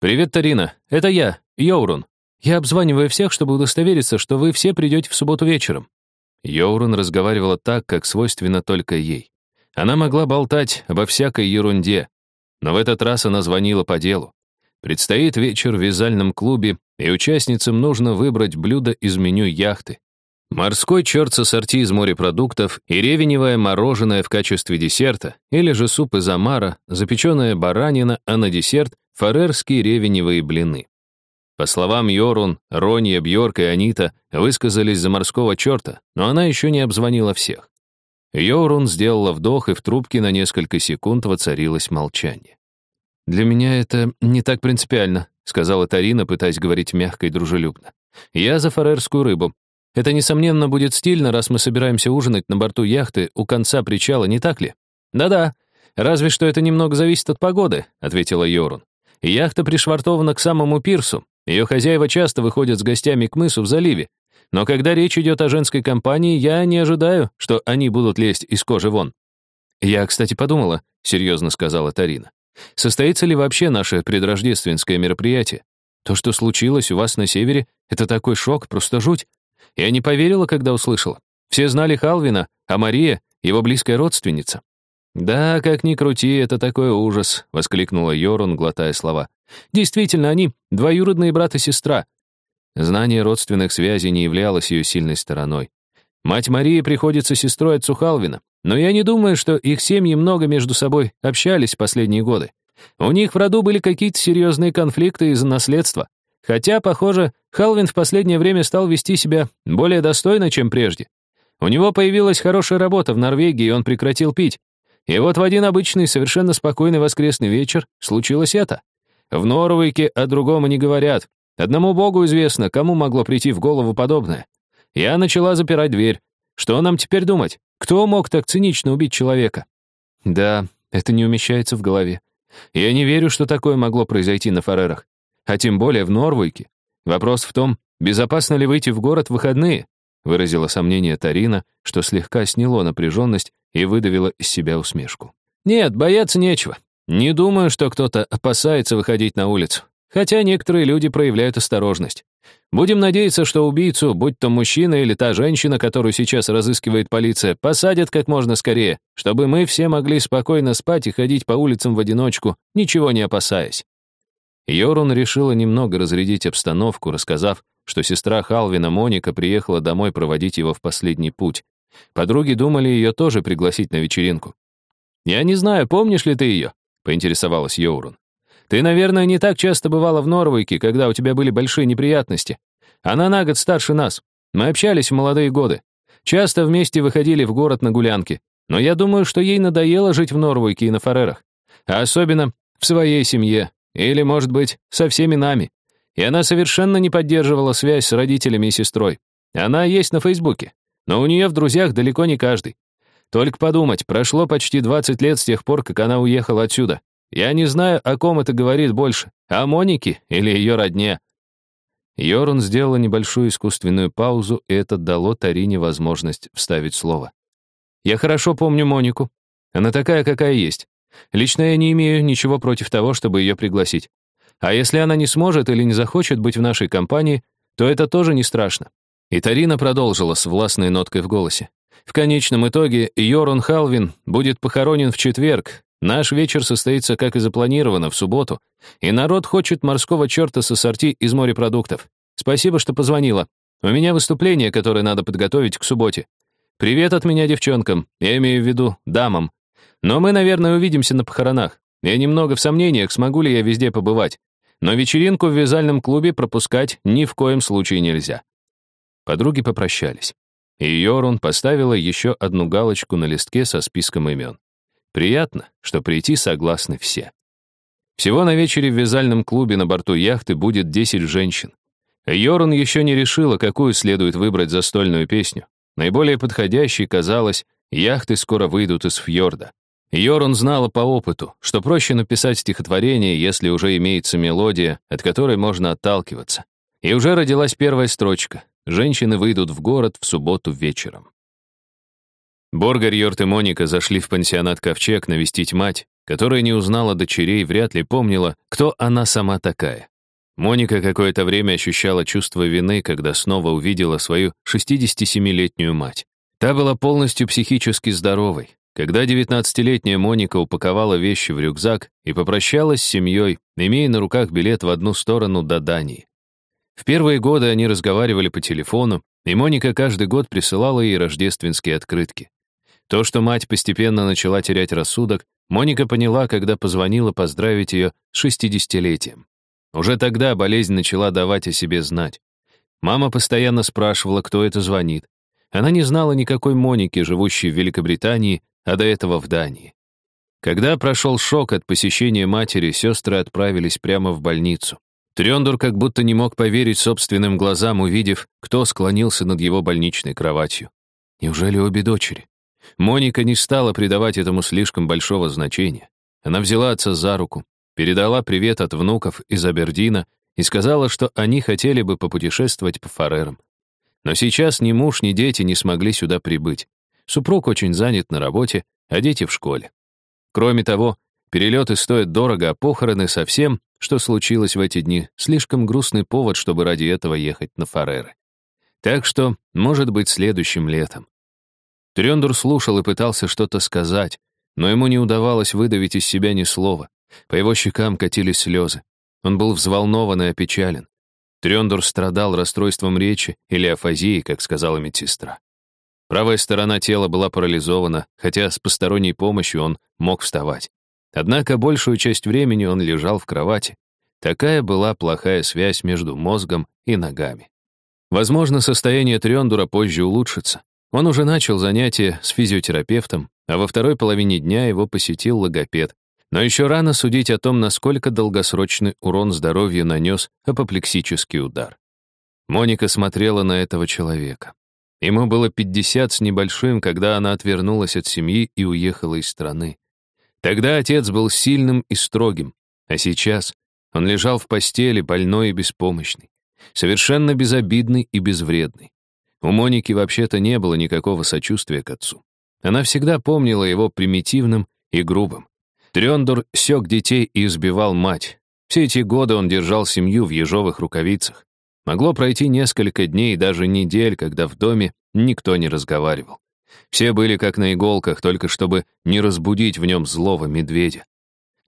«Привет, Тарина. Это я, Йоурун. Я обзваниваю всех, чтобы удостовериться, что вы все придете в субботу вечером». Йоурун разговаривала так, как свойственно только ей. Она могла болтать обо всякой ерунде, но в этот раз она звонила по делу. Предстоит вечер в вязальном клубе, и участницам нужно выбрать блюдо из меню яхты. Морской черт с ассорти из морепродуктов и ревеневое мороженое в качестве десерта, или же суп из омара, запеченная баранина, а на десерт — фарерские ревеневые блины. По словам Йорун, Ронья, Бьорк и Анита высказались за морского черта, но она еще не обзвонила всех. Йорун сделала вдох, и в трубке на несколько секунд воцарилось молчание. «Для меня это не так принципиально», — сказала Тарина, пытаясь говорить мягко и дружелюбно. «Я за фарерскую рыбу. Это, несомненно, будет стильно, раз мы собираемся ужинать на борту яхты у конца причала, не так ли?» «Да-да. Разве что это немного зависит от погоды», — ответила Йорун. «Яхта пришвартована к самому пирсу. Ее хозяева часто выходят с гостями к мысу в заливе. Но когда речь идет о женской компании, я не ожидаю, что они будут лезть из кожи вон». «Я, кстати, подумала», — серьезно сказала Тарина. Состоится ли вообще наше предрождественское мероприятие? То, что случилось у вас на севере, это такой шок, просто жуть. Я не поверила, когда услышала. Все знали Халвина, а Мария — его близкая родственница. «Да, как ни крути, это такой ужас», — воскликнула Йорун, глотая слова. «Действительно, они — двоюродные брат и сестра». Знание родственных связей не являлось ее сильной стороной. Мать Марии приходится сестрой отцу Халвина, но я не думаю, что их семьи много между собой общались в последние годы. У них в роду были какие-то серьезные конфликты из-за наследства. Хотя, похоже, Халвин в последнее время стал вести себя более достойно, чем прежде. У него появилась хорошая работа в Норвегии, и он прекратил пить. И вот в один обычный, совершенно спокойный воскресный вечер случилось это. В Норвейке о другом и не говорят. Одному богу известно, кому могло прийти в голову подобное. Я начала запирать дверь. Что нам теперь думать? Кто мог так цинично убить человека? Да, это не умещается в голове. Я не верю, что такое могло произойти на Фарерах. А тем более в Норвейке. Вопрос в том, безопасно ли выйти в город в выходные, выразила сомнение Тарина, что слегка сняло напряженность и выдавила из себя усмешку. Нет, бояться нечего. Не думаю, что кто-то опасается выходить на улицу. Хотя некоторые люди проявляют осторожность. Будем надеяться, что убийцу, будь то мужчина или та женщина, которую сейчас разыскивает полиция, посадят как можно скорее, чтобы мы все могли спокойно спать и ходить по улицам в одиночку, ничего не опасаясь. Йорун решила немного разрядить обстановку, рассказав, что сестра Халвина Моника приехала домой проводить его в последний путь. Подруги думали ее тоже пригласить на вечеринку. «Я не знаю, помнишь ли ты ее?» — поинтересовалась Йорун. Ты, наверное, не так часто бывала в Норвейке, когда у тебя были большие неприятности. Она на год старше нас. Мы общались в молодые годы. Часто вместе выходили в город на гулянки. Но я думаю, что ей надоело жить в Норвейке и на Фарерах. А особенно в своей семье. Или, может быть, со всеми нами. И она совершенно не поддерживала связь с родителями и сестрой. Она есть на Фейсбуке. Но у нее в друзьях далеко не каждый. Только подумать, прошло почти 20 лет с тех пор, как она уехала отсюда. Я не знаю, о ком это говорит больше, о Монике или ее родне». Йорун сделала небольшую искусственную паузу, и это дало Тарине возможность вставить слово. «Я хорошо помню Монику. Она такая, какая есть. Лично я не имею ничего против того, чтобы ее пригласить. А если она не сможет или не захочет быть в нашей компании, то это тоже не страшно». И Тарина продолжила с властной ноткой в голосе. В конечном итоге Йорун Халвин будет похоронен в четверг, Наш вечер состоится, как и запланировано, в субботу, и народ хочет морского черта с ассорти из морепродуктов. Спасибо, что позвонила. У меня выступление, которое надо подготовить к субботе. Привет от меня девчонкам, я имею в виду дамам. Но мы, наверное, увидимся на похоронах. Я немного в сомнениях, смогу ли я везде побывать. Но вечеринку в вязальном клубе пропускать ни в коем случае нельзя. Подруги попрощались. И Йорун поставила еще одну галочку на листке со списком имен. Приятно, что прийти согласны все. Всего на вечере в вязальном клубе на борту яхты будет 10 женщин. Йорун еще не решила, какую следует выбрать застольную песню. Наиболее подходящей казалось, яхты скоро выйдут из фьорда. Йорун знала по опыту, что проще написать стихотворение, если уже имеется мелодия, от которой можно отталкиваться. И уже родилась первая строчка. Женщины выйдут в город в субботу вечером. Боргар, Йорт и Моника зашли в пансионат «Ковчег» навестить мать, которая не узнала дочерей, вряд ли помнила, кто она сама такая. Моника какое-то время ощущала чувство вины, когда снова увидела свою 67-летнюю мать. Та была полностью психически здоровой. Когда 19-летняя Моника упаковала вещи в рюкзак и попрощалась с семьей, имея на руках билет в одну сторону до Дании. В первые годы они разговаривали по телефону, и Моника каждый год присылала ей рождественские открытки. То, что мать постепенно начала терять рассудок, Моника поняла, когда позвонила поздравить ее с 60-летием. Уже тогда болезнь начала давать о себе знать. Мама постоянно спрашивала, кто это звонит. Она не знала никакой Моники, живущей в Великобритании, а до этого в Дании. Когда прошел шок от посещения матери, сестры отправились прямо в больницу. Трендур как будто не мог поверить собственным глазам, увидев, кто склонился над его больничной кроватью. Неужели обе дочери? Моника не стала придавать этому слишком большого значения. Она взяла отца за руку, передала привет от внуков из Абердина и сказала, что они хотели бы попутешествовать по Фарерам. Но сейчас ни муж, ни дети не смогли сюда прибыть. Супруг очень занят на работе, а дети в школе. Кроме того, перелеты стоят дорого, а похороны совсем, что случилось в эти дни, слишком грустный повод, чтобы ради этого ехать на Фареры. Так что, может быть, следующим летом. Трендур слушал и пытался что-то сказать, но ему не удавалось выдавить из себя ни слова. По его щекам катились слезы. Он был взволнован и опечален. Трендур страдал расстройством речи или афазией, как сказала медсестра. Правая сторона тела была парализована, хотя с посторонней помощью он мог вставать. Однако большую часть времени он лежал в кровати. Такая была плохая связь между мозгом и ногами. Возможно, состояние Трёндура позже улучшится. Он уже начал занятия с физиотерапевтом, а во второй половине дня его посетил логопед. Но еще рано судить о том, насколько долгосрочный урон здоровью нанес апоплексический удар. Моника смотрела на этого человека. Ему было 50 с небольшим, когда она отвернулась от семьи и уехала из страны. Тогда отец был сильным и строгим, а сейчас он лежал в постели, больной и беспомощный, совершенно безобидный и безвредный. У Моники вообще-то не было никакого сочувствия к отцу. Она всегда помнила его примитивным и грубым. Трёндор сёк детей и избивал мать. Все эти годы он держал семью в ежовых рукавицах. Могло пройти несколько дней, даже недель, когда в доме никто не разговаривал. Все были как на иголках, только чтобы не разбудить в нем злого медведя.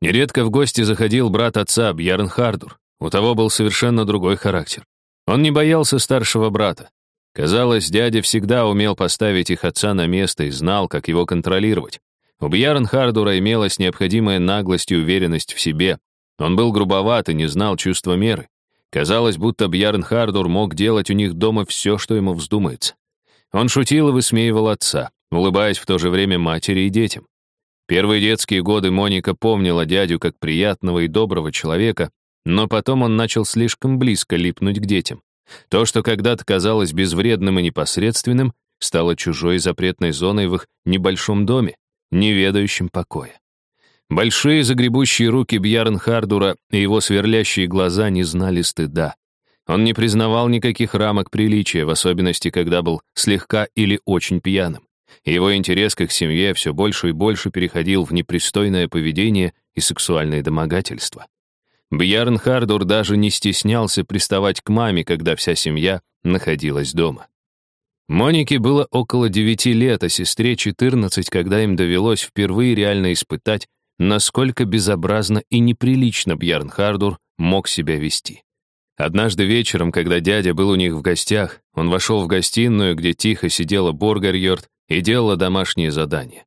Нередко в гости заходил брат отца, Бьярн Хардур. У того был совершенно другой характер. Он не боялся старшего брата. Казалось, дядя всегда умел поставить их отца на место и знал, как его контролировать. У Бьярн Хардура имелась необходимая наглость и уверенность в себе. Он был грубоват и не знал чувства меры. Казалось, будто Бьярн Хардур мог делать у них дома все, что ему вздумается. Он шутил и высмеивал отца, улыбаясь в то же время матери и детям. Первые детские годы Моника помнила дядю как приятного и доброго человека, но потом он начал слишком близко липнуть к детям. То, что когда-то казалось безвредным и непосредственным, стало чужой запретной зоной в их небольшом доме, не ведающим покоя. Большие загребущие руки Бьярн Хардура и его сверлящие глаза не знали стыда. Он не признавал никаких рамок приличия, в особенности, когда был слегка или очень пьяным. Его интерес к их семье все больше и больше переходил в непристойное поведение и сексуальное домогательство. Бьярн Хардур даже не стеснялся приставать к маме, когда вся семья находилась дома. Монике было около девяти лет, а сестре 14, когда им довелось впервые реально испытать, насколько безобразно и неприлично Бьярн Хардур мог себя вести. Однажды вечером, когда дядя был у них в гостях, он вошел в гостиную, где тихо сидела Боргарьорд и делала домашние задания.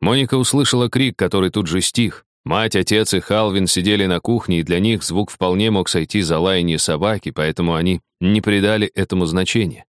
Моника услышала крик, который тут же стих. Мать, отец и Халвин сидели на кухне, и для них звук вполне мог сойти за лаяние собаки, поэтому они не придали этому значения.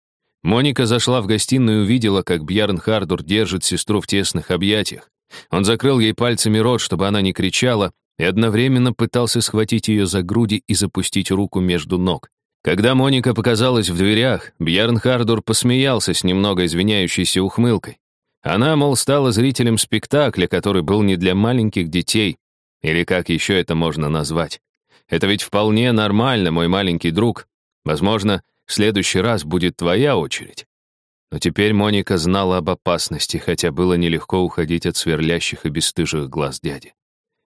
Моника зашла в гостиную и увидела, как Бьярн Хардур держит сестру в тесных объятиях. Он закрыл ей пальцами рот, чтобы она не кричала, и одновременно пытался схватить ее за груди и запустить руку между ног. Когда Моника показалась в дверях, Бьярн Хардур посмеялся с немного извиняющейся ухмылкой. Она, мол, стала зрителем спектакля, который был не для маленьких детей, или как еще это можно назвать. Это ведь вполне нормально, мой маленький друг. Возможно, в следующий раз будет твоя очередь. Но теперь Моника знала об опасности, хотя было нелегко уходить от сверлящих и бесстыжих глаз дяди.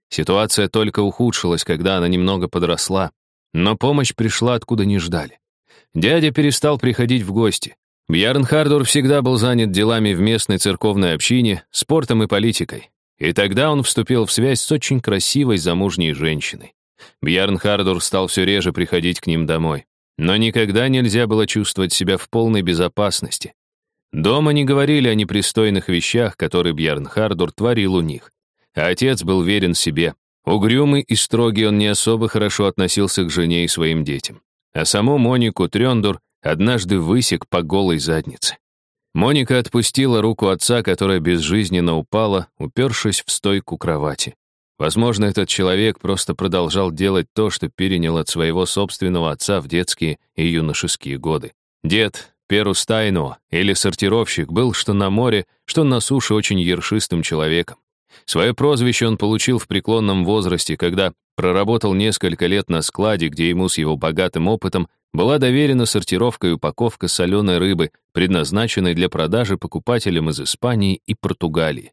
Ситуация только ухудшилась, когда она немного подросла, но помощь пришла откуда не ждали. Дядя перестал приходить в гости. Бьярн Хардур всегда был занят делами в местной церковной общине, спортом и политикой. И тогда он вступил в связь с очень красивой замужней женщиной. Бьярн Хардур стал все реже приходить к ним домой. Но никогда нельзя было чувствовать себя в полной безопасности. Дома не говорили о непристойных вещах, которые Бьярн Хардур творил у них. А отец был верен себе. Угрюмый и строгий он не особо хорошо относился к жене и своим детям. А саму Монику Трёндур однажды высек по голой заднице. Моника отпустила руку отца, которая безжизненно упала, упершись в стойку кровати. Возможно, этот человек просто продолжал делать то, что перенял от своего собственного отца в детские и юношеские годы. Дед, Перус Тайно, или сортировщик, был что на море, что на суше очень ершистым человеком. Свое прозвище он получил в преклонном возрасте, когда проработал несколько лет на складе, где ему с его богатым опытом была доверена сортировка и упаковка соленой рыбы, предназначенной для продажи покупателям из Испании и Португалии.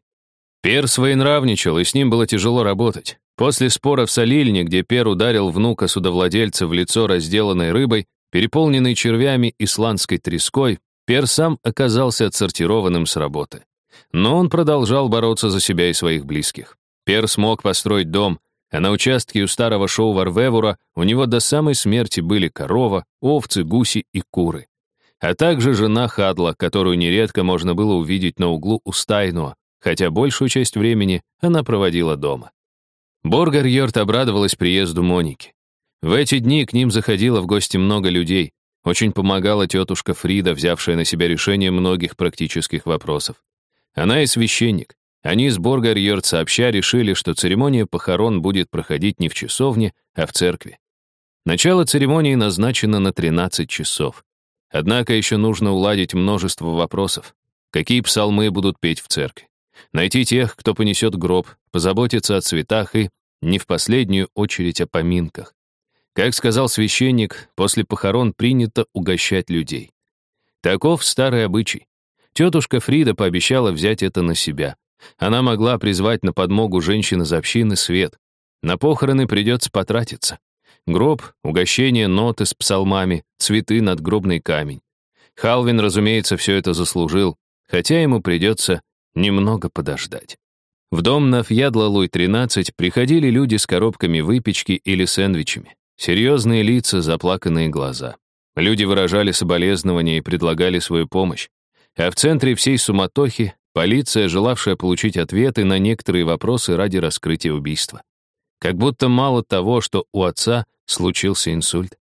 Пер своенравничал, и с ним было тяжело работать. После спора в солильне, где Пер ударил внука судовладельца в лицо разделанной рыбой, переполненной червями исландской треской, Пер сам оказался отсортированным с работы. Но он продолжал бороться за себя и своих близких. Пер смог построить дом, а на участке у старого шоу Варвевура у него до самой смерти были корова, овцы, гуси и куры. А также жена Хадла, которую нередко можно было увидеть на углу у Стайнуа, хотя большую часть времени она проводила дома. Боргар Йорт обрадовалась приезду Моники. В эти дни к ним заходило в гости много людей. Очень помогала тетушка Фрида, взявшая на себя решение многих практических вопросов. Она и священник. Они с Боргар Йорт сообща решили, что церемония похорон будет проходить не в часовне, а в церкви. Начало церемонии назначено на 13 часов. Однако еще нужно уладить множество вопросов. Какие псалмы будут петь в церкви? найти тех, кто понесет гроб, позаботиться о цветах и, не в последнюю очередь, о поминках. Как сказал священник, после похорон принято угощать людей. Таков старый обычай. Тетушка Фрида пообещала взять это на себя. Она могла призвать на подмогу женщин из общины свет. На похороны придется потратиться. Гроб, угощение, ноты с псалмами, цветы, надгробный камень. Халвин, разумеется, все это заслужил, хотя ему придется немного подождать. В дом на Фьядлалуй-13 приходили люди с коробками выпечки или сэндвичами. Серьезные лица, заплаканные глаза. Люди выражали соболезнования и предлагали свою помощь. А в центре всей суматохи полиция, желавшая получить ответы на некоторые вопросы ради раскрытия убийства. Как будто мало того, что у отца случился инсульт.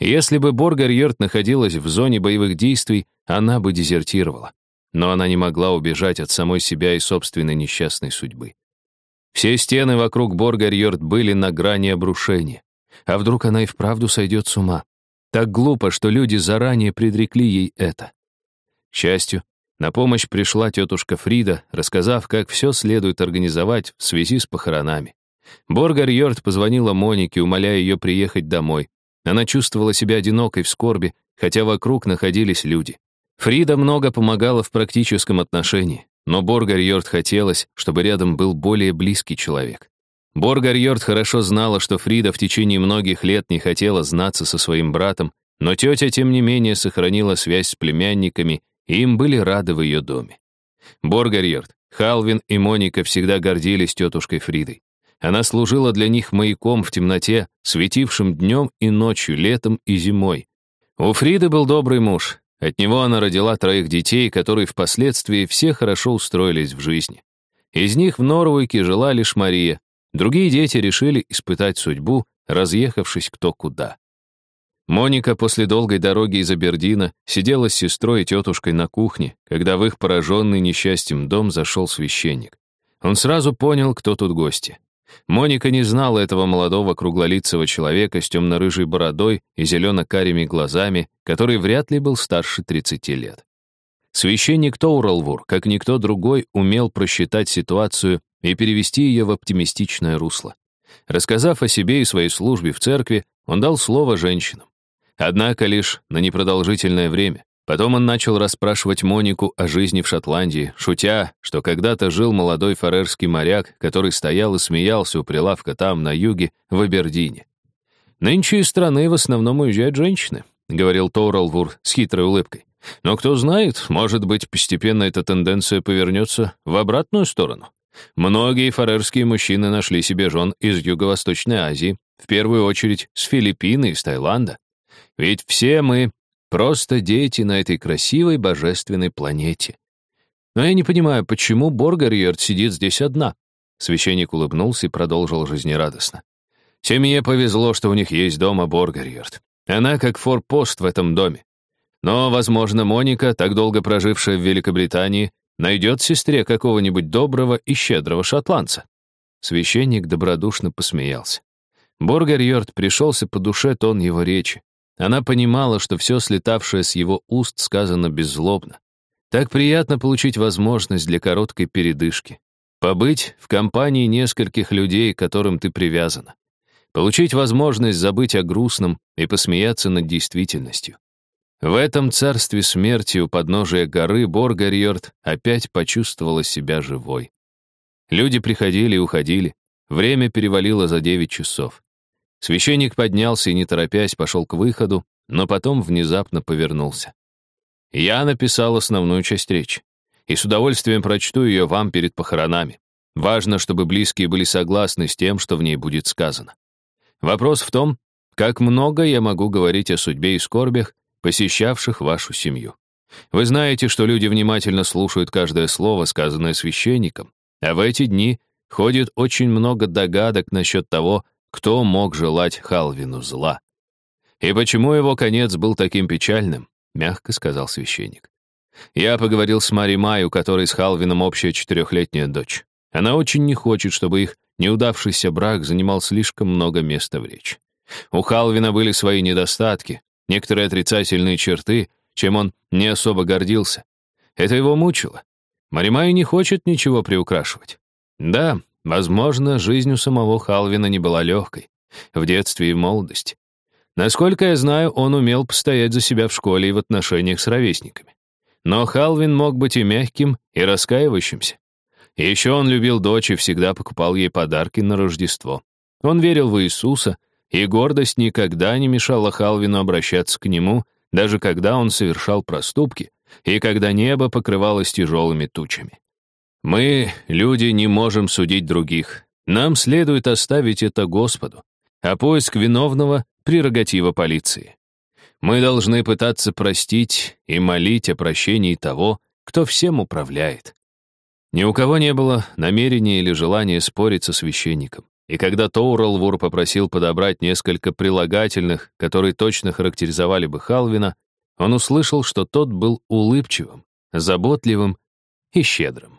Если бы Боргар Йорт находилась в зоне боевых действий, она бы дезертировала но она не могла убежать от самой себя и собственной несчастной судьбы. Все стены вокруг Боргарьорд были на грани обрушения. А вдруг она и вправду сойдет с ума? Так глупо, что люди заранее предрекли ей это. К счастью, на помощь пришла тетушка Фрида, рассказав, как все следует организовать в связи с похоронами. Боргар Йорд позвонила Монике, умоляя ее приехать домой. Она чувствовала себя одинокой в скорби, хотя вокруг находились люди. Фрида много помогала в практическом отношении, но Боргар хотелось, чтобы рядом был более близкий человек. Боргар хорошо знала, что Фрида в течение многих лет не хотела знаться со своим братом, но тетя, тем не менее, сохранила связь с племянниками, и им были рады в ее доме. Боргар Халвин и Моника всегда гордились тетушкой Фридой. Она служила для них маяком в темноте, светившим днем и ночью, летом и зимой. У Фриды был добрый муж, от него она родила троих детей, которые впоследствии все хорошо устроились в жизни. Из них в Норвуйке жила лишь Мария. Другие дети решили испытать судьбу, разъехавшись кто куда. Моника после долгой дороги из Абердина сидела с сестрой и тетушкой на кухне, когда в их пораженный несчастьем дом зашел священник. Он сразу понял, кто тут гости. Моника не знала этого молодого круглолицего человека с темно-рыжей бородой и зелено-карими глазами, который вряд ли был старше 30 лет. Священник Тоуралвур, как никто другой, умел просчитать ситуацию и перевести ее в оптимистичное русло. Рассказав о себе и своей службе в церкви, он дал слово женщинам. Однако лишь на непродолжительное время. Потом он начал расспрашивать Монику о жизни в Шотландии, шутя, что когда-то жил молодой фарерский моряк, который стоял и смеялся у прилавка там, на юге, в Абердине. «Нынче из страны в основном уезжают женщины», — говорил Тоуралвур с хитрой улыбкой. «Но кто знает, может быть, постепенно эта тенденция повернется в обратную сторону. Многие фарерские мужчины нашли себе жен из Юго-Восточной Азии, в первую очередь с Филиппин и из Таиланда. Ведь все мы просто дети на этой красивой божественной планете. Но я не понимаю, почему Боргарьерд сидит здесь одна?» Священник улыбнулся и продолжил жизнерадостно. Семье повезло, что у них есть дома Боргарьерд. Она как форпост в этом доме. Но, возможно, Моника, так долго прожившая в Великобритании, найдет сестре какого-нибудь доброго и щедрого шотландца. Священник добродушно посмеялся. Боргарьерд пришелся по душе тон его речи. Она понимала, что все слетавшее с его уст сказано беззлобно. Так приятно получить возможность для короткой передышки. Побыть в компании нескольких людей, к которым ты привязана. Получить возможность забыть о грустном и посмеяться над действительностью. В этом царстве смерти у подножия горы Боргарьорд опять почувствовала себя живой. Люди приходили и уходили. Время перевалило за девять часов. Священник поднялся и, не торопясь, пошел к выходу, но потом внезапно повернулся. Я написал основную часть речи, и с удовольствием прочту ее вам перед похоронами. Важно, чтобы близкие были согласны с тем, что в ней будет сказано. Вопрос в том, как много я могу говорить о судьбе и скорбях, посещавших вашу семью. Вы знаете, что люди внимательно слушают каждое слово, сказанное священником, а в эти дни ходит очень много догадок насчет того, кто мог желать Халвину зла. И почему его конец был таким печальным, мягко сказал священник. Я поговорил с Мари Май, у которой с Халвином общая четырехлетняя дочь. Она очень не хочет, чтобы их неудавшийся брак занимал слишком много места в речи. У Халвина были свои недостатки, некоторые отрицательные черты, чем он не особо гордился. Это его мучило. Маримай не хочет ничего приукрашивать. Да, возможно, жизнь у самого Халвина не была легкой, в детстве и в молодости. Насколько я знаю, он умел постоять за себя в школе и в отношениях с ровесниками. Но Халвин мог быть и мягким, и раскаивающимся. Еще он любил дочь и всегда покупал ей подарки на Рождество. Он верил в Иисуса, и гордость никогда не мешала Халвину обращаться к нему, даже когда он совершал проступки, и когда небо покрывалось тяжелыми тучами. Мы, люди, не можем судить других. Нам следует оставить это Господу, а поиск виновного — прерогатива полиции. Мы должны пытаться простить и молить о прощении того, кто всем управляет. Ни у кого не было намерения или желания спорить со священником. И когда Тоуралвур попросил подобрать несколько прилагательных, которые точно характеризовали бы Халвина, он услышал, что тот был улыбчивым, заботливым и щедрым.